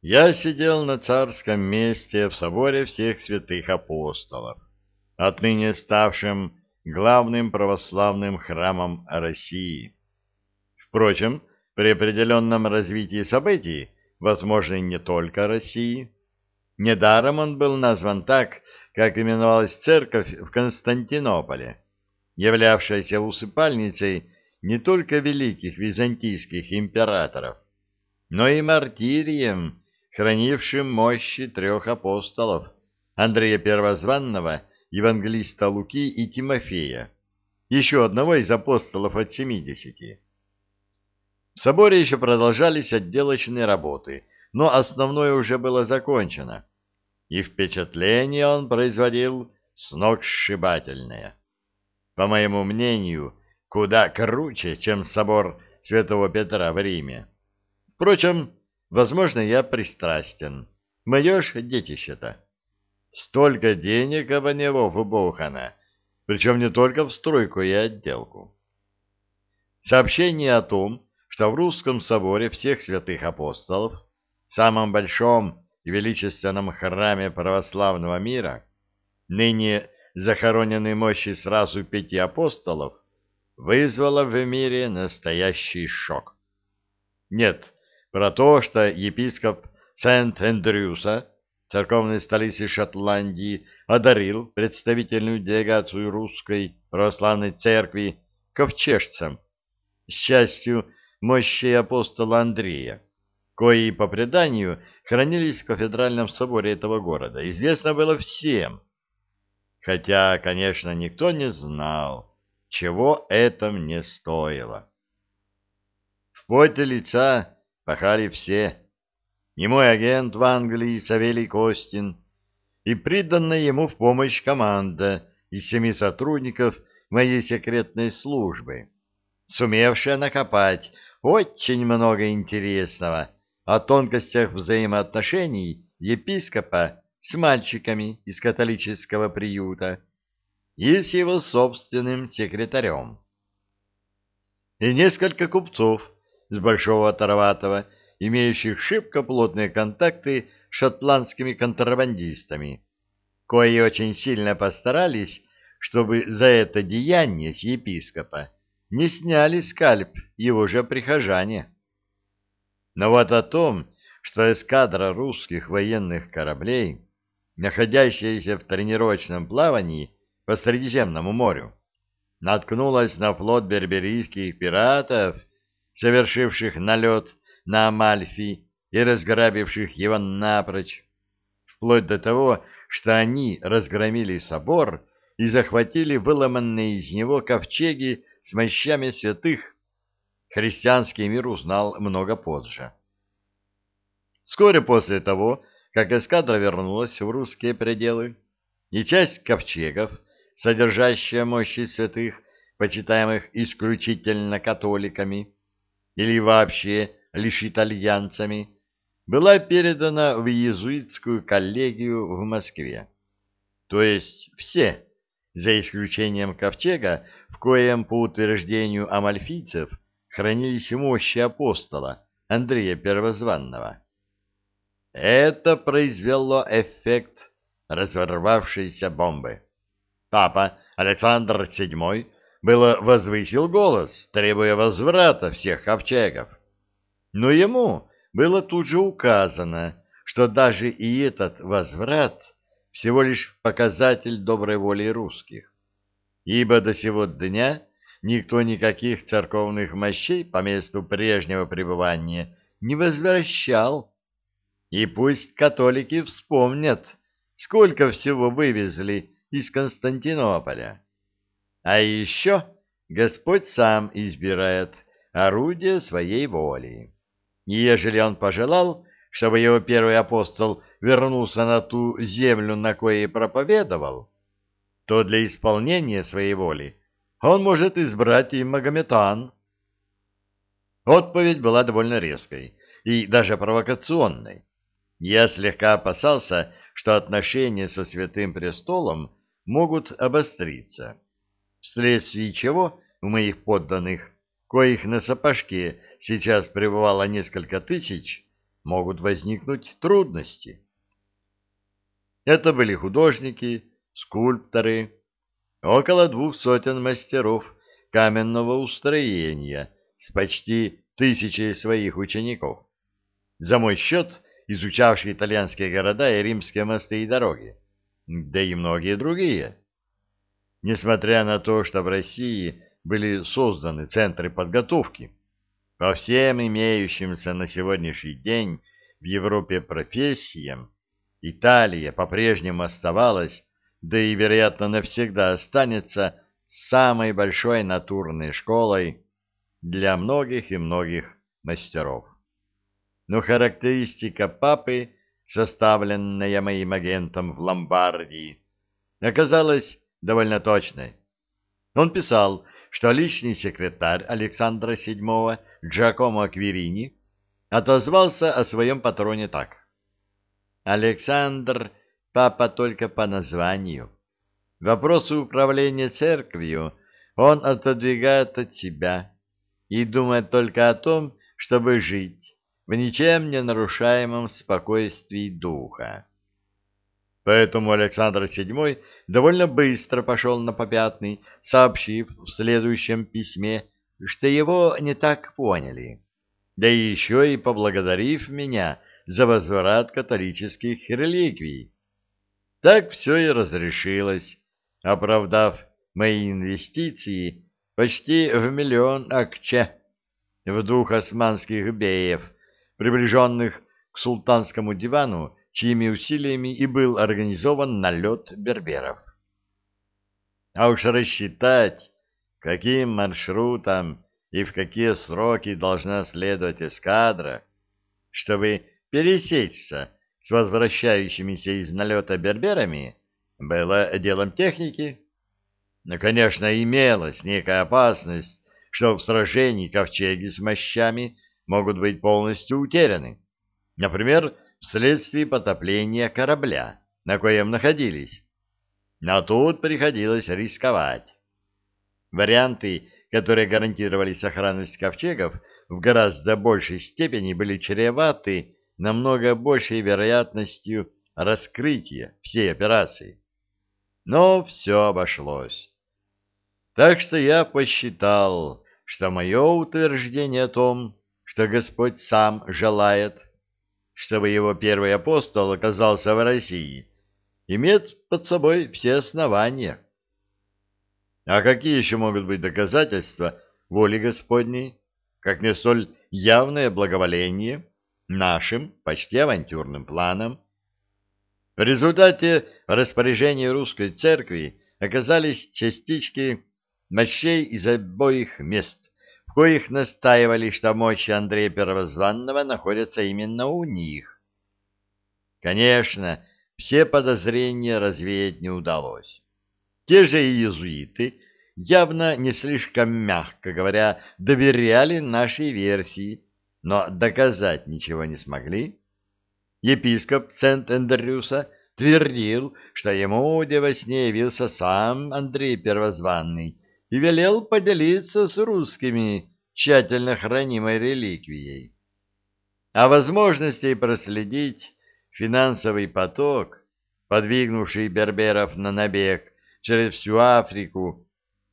Я сидел на царском месте в соборе всех святых апостолов, отныне ставшем главным православным храмом России. Впрочем, при определенном развитии событий, возможно, не только России, недаром он был назван так, как именовалась церковь в Константинополе, являвшаяся усыпальницей не только великих византийских императоров, но и мартирием, хранившим мощи трех апостолов Андрея Первозванного евангелиста Луки и Тимофея, еще одного из апостолов от семидесяти. В соборе еще продолжались отделочные работы, но основное уже было закончено, и впечатление он производил сногсшибательное. По моему мнению, куда круче, чем собор Святого Петра в Риме. Впрочем, возможно, я пристрастен. Мое ж детище-то. Столько денег об него вбухано, причем не только в стройку и отделку. Сообщение о том, что в русском соборе всех святых апостолов, самом большом и величественном храме православного мира, ныне захоронены мощи сразу пяти апостолов, вызвало в мире настоящий шок. Нет, про то, что епископ Сент-Эндрюса церковной столицы Шотландии, одарил представительную делегацию русской православной церкви ковчежцам, с частью мощей апостола Андрея, кои, по преданию, хранились в кафедральном соборе этого города. Известно было всем. Хотя, конечно, никто не знал, чего это мне стоило. В поте лица пахали все и мой агент в Англии Савелий Костин, и приданная ему в помощь команда из семи сотрудников моей секретной службы, сумевшая накопать очень много интересного о тонкостях взаимоотношений епископа с мальчиками из католического приюта и с его собственным секретарем. И несколько купцов с Большого Тарватова, имеющих шибко плотные контакты с шотландскими контрабандистами, кои очень сильно постарались, чтобы за это деяние с епископа не сняли скальп его же прихожане. Но вот о том, что эскадра русских военных кораблей, находящаяся в тренировочном плавании по Средиземному морю, наткнулась на флот берберийских пиратов, совершивших налет на Амальфи и разграбивших его напрочь, вплоть до того, что они разгромили собор и захватили выломанные из него ковчеги с мощами святых, христианский мир узнал много позже. Вскоре после того, как эскадра вернулась в русские пределы, и часть ковчегов, содержащая мощи святых, почитаемых исключительно католиками, или вообще лишь итальянцами, была передана в иезуитскую коллегию в Москве. То есть все, за исключением ковчега, в коем, по утверждению амальфийцев, хранились мощи апостола Андрея Первозванного. Это произвело эффект разорвавшейся бомбы. Папа Александр VII было возвысил голос, требуя возврата всех ковчегов. Но ему было тут же указано, что даже и этот возврат всего лишь показатель доброй воли русских, ибо до сего дня никто никаких церковных мощей по месту прежнего пребывания не возвращал. И пусть католики вспомнят, сколько всего вывезли из Константинополя. А еще Господь сам избирает орудие своей воли. И ежели он пожелал, чтобы его первый апостол вернулся на ту землю, на коей проповедовал, то для исполнения своей воли он может избрать и Магометан. Отповедь была довольно резкой и даже провокационной. Я слегка опасался, что отношения со Святым Престолом могут обостриться, вследствие чего у моих подданных коих на сапожке сейчас пребывало несколько тысяч, могут возникнуть трудности. Это были художники, скульпторы, около двух сотен мастеров каменного устроения с почти тысячей своих учеников. За мой счет изучавшие итальянские города и римские мосты и дороги, да и многие другие. Несмотря на то, что в России были созданы центры подготовки по всем имеющимся на сегодняшний день в Европе профессиям, Италия по-прежнему оставалась, да и, вероятно, навсегда останется самой большой натурной школой для многих и многих мастеров. Но характеристика папы, составленная моим агентом в Ломбардии, оказалась довольно точной. Он писал, что личный секретарь Александра VII Джакомо Аквирини отозвался о своем патроне так. Александр — папа только по названию. Вопросы управления церковью он отодвигает от себя и думает только о том, чтобы жить в ничем не нарушаемом спокойствии духа. Поэтому Александр VII довольно быстро пошел на попятный, сообщив в следующем письме, что его не так поняли, да еще и поблагодарив меня за возврат католических реликвий. Так все и разрешилось, оправдав мои инвестиции почти в миллион акче в двух османских беев, приближенных к султанскому дивану, чьими усилиями и был организован налет берберов. А уж рассчитать, каким маршрутом и в какие сроки должна следовать эскадра, чтобы пересечься с возвращающимися из налета берберами, было делом техники. Но, конечно, имелась некая опасность, что в сражении ковчеги с мощами могут быть полностью утеряны. Например, вследствие потопления корабля, на коем находились. Но тут приходилось рисковать. Варианты, которые гарантировали сохранность ковчегов, в гораздо большей степени были чреваты намного большей вероятностью раскрытия всей операции. Но все обошлось. Так что я посчитал, что мое утверждение о том, что Господь сам желает, чтобы его первый апостол оказался в России, имеет под собой все основания. А какие еще могут быть доказательства воли Господней, как не столь явное благоволение нашим почти авантюрным планам? В результате распоряжения русской церкви оказались частички мощей из обоих мест, в коих настаивали, что мощи Андрея Первозванного находятся именно у них. Конечно, все подозрения развеять не удалось. Те же иезуиты явно не слишком мягко говоря доверяли нашей версии, но доказать ничего не смогли. Епископ Сент-Эндрюса твердил, что ему во сне явился сам Андрей Первозванный и велел поделиться с русскими тщательно хранимой реликвией. А возможностей проследить финансовый поток, подвигнувший берберов на набег через всю Африку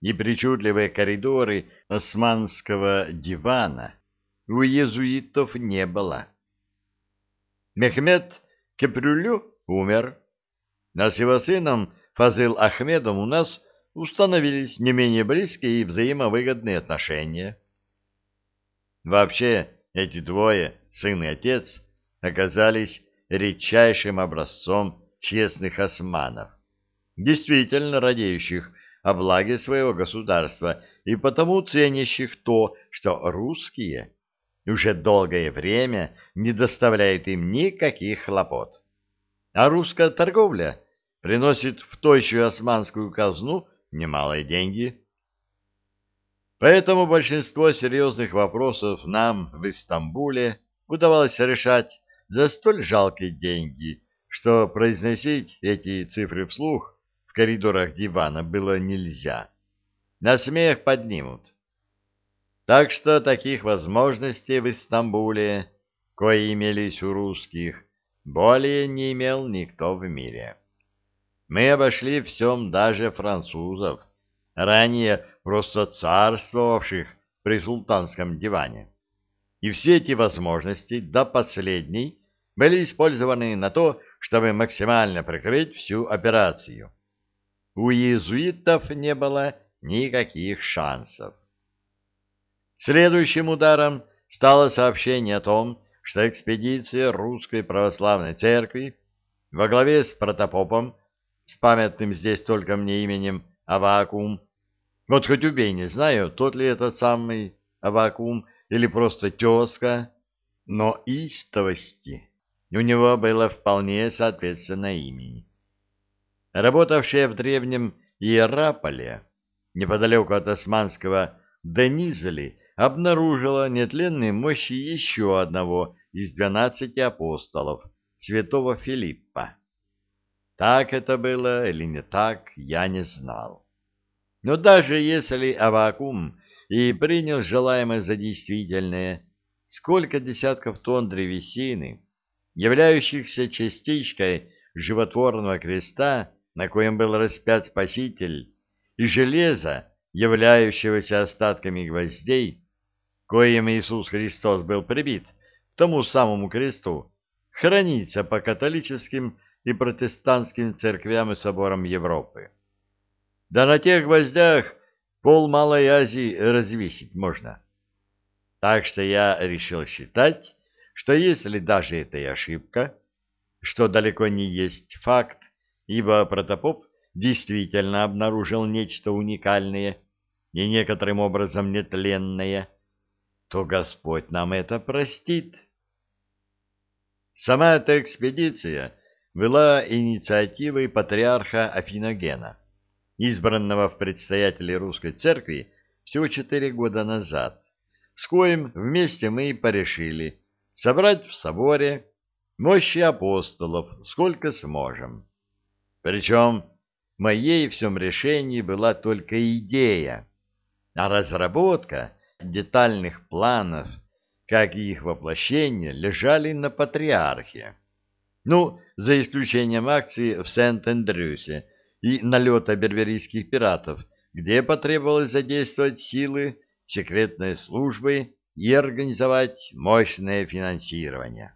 и причудливые коридоры османского дивана, у иезуитов не было. Мехмед Кепрюлю умер, а с его сыном Фазыл Ахмедом у нас установились не менее близкие и взаимовыгодные отношения. Вообще, эти двое, сын и отец, оказались редчайшим образцом честных османов, действительно радеющих о благе своего государства и потому ценящих то, что русские уже долгое время не доставляют им никаких хлопот. А русская торговля приносит в тощую османскую казну немалые деньги. Поэтому большинство серьезных вопросов нам в Истамбуле удавалось решать за столь жалкие деньги, что произносить эти цифры вслух в коридорах дивана было нельзя. На смех поднимут. Так что таких возможностей в Истамбуле кои имелись у русских, более не имел никто в мире. Мы обошли всем даже французов, ранее просто царствовавших при султанском диване. И все эти возможности до последней были использованы на то, чтобы максимально прикрыть всю операцию. У иезуитов не было никаких шансов. Следующим ударом стало сообщение о том, что экспедиция Русской Православной Церкви во главе с протопопом, с памятным здесь только мне именем Авакум, вот хоть убей, не знаю, тот ли этот самый Авакум или просто тезка, но истовости у него было вполне соответственно имени. Работавшая в древнем Иераполе, неподалеку от османского Денизели, обнаружила нетленные мощи еще одного из двенадцати апостолов, святого Филиппа. Так это было или не так, я не знал. Но даже если Авакум и принял желаемое за действительное, сколько десятков тонн древесины, являющихся частичкой животворного креста, на коем был распят Спаситель, и железа, являющегося остатками гвоздей, коим Иисус Христос был прибит к тому самому кресту, хранится по католическим и протестантским церквям и соборам Европы. Да на тех гвоздях пол Малой Азии развесить можно. Так что я решил считать, что если даже это и ошибка, что далеко не есть факт, ибо протопоп действительно обнаружил нечто уникальное и некоторым образом нетленное, то Господь нам это простит. Сама эта экспедиция была инициативой патриарха Афиногена, избранного в предстоятели русской церкви всего четыре года назад, с коим вместе мы и порешили собрать в соборе мощи апостолов сколько сможем. Причем моей всем решении была только идея, а разработка детальных планов, как и их воплощение, лежали на патриархе. Ну, за исключением акции в Сент-Эндрюсе и налета берберийских пиратов, где потребовалось задействовать силы секретной службы и организовать мощное финансирование.